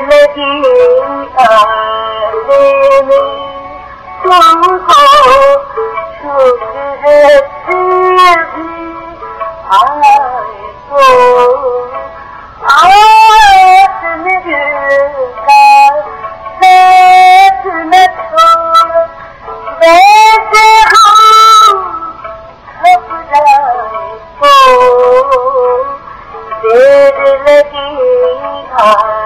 Oh. آب لڳي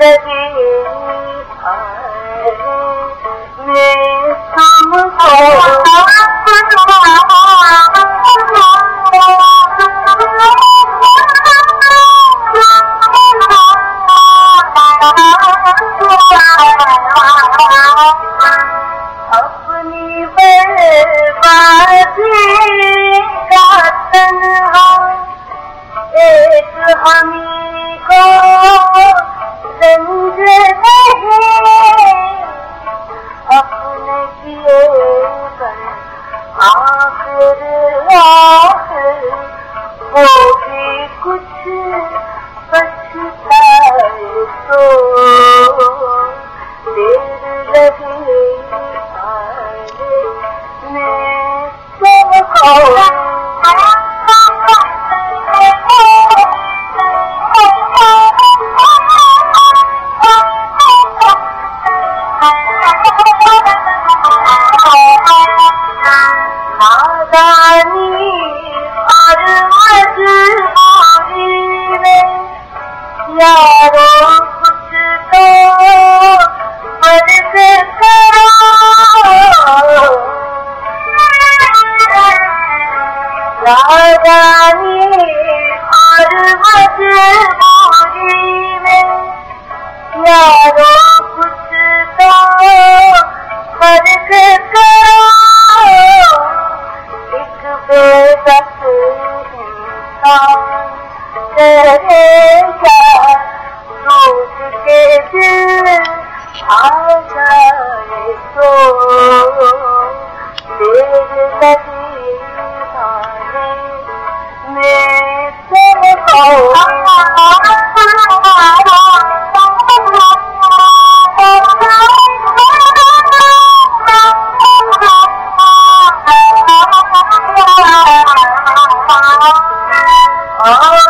在地，你是否？我。Oh, 谢谢谢谢谢谢谢谢谢谢谢谢谢谢谢 Oh,